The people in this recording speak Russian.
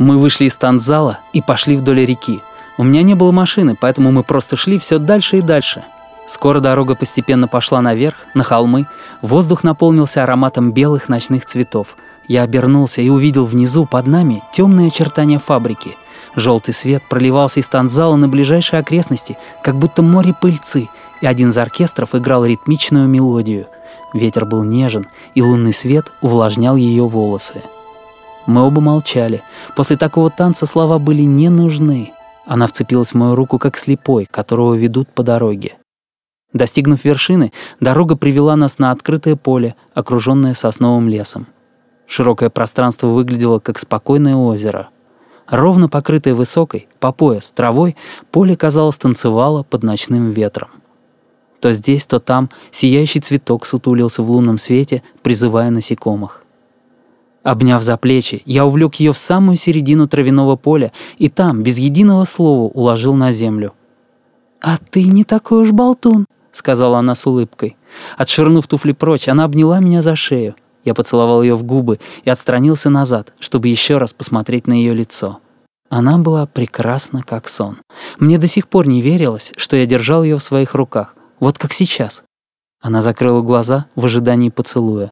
Мы вышли из танцзала и пошли вдоль реки. У меня не было машины, поэтому мы просто шли все дальше и дальше. Скоро дорога постепенно пошла наверх, на холмы. Воздух наполнился ароматом белых ночных цветов. Я обернулся и увидел внизу, под нами, темные очертания фабрики. Желтый свет проливался из танцзала на ближайшие окрестности, как будто море пыльцы, и один из оркестров играл ритмичную мелодию. Ветер был нежен, и лунный свет увлажнял ее волосы. Мы оба молчали. После такого танца слова были не нужны. Она вцепилась в мою руку, как слепой, которого ведут по дороге. Достигнув вершины, дорога привела нас на открытое поле, окруженное сосновым лесом. Широкое пространство выглядело как спокойное озеро. Ровно покрытое высокой, по пояс, травой, поле, казалось, танцевало под ночным ветром. То здесь, то там сияющий цветок сутулился в лунном свете, призывая насекомых. Обняв за плечи, я увлек ее в самую середину травяного поля и там, без единого слова, уложил на землю. «А ты не такой уж болтун», — сказала она с улыбкой. Отшвырнув туфли прочь, она обняла меня за шею. Я поцеловал ее в губы и отстранился назад, чтобы еще раз посмотреть на ее лицо. Она была прекрасна, как сон. Мне до сих пор не верилось, что я держал ее в своих руках, вот как сейчас. Она закрыла глаза в ожидании поцелуя.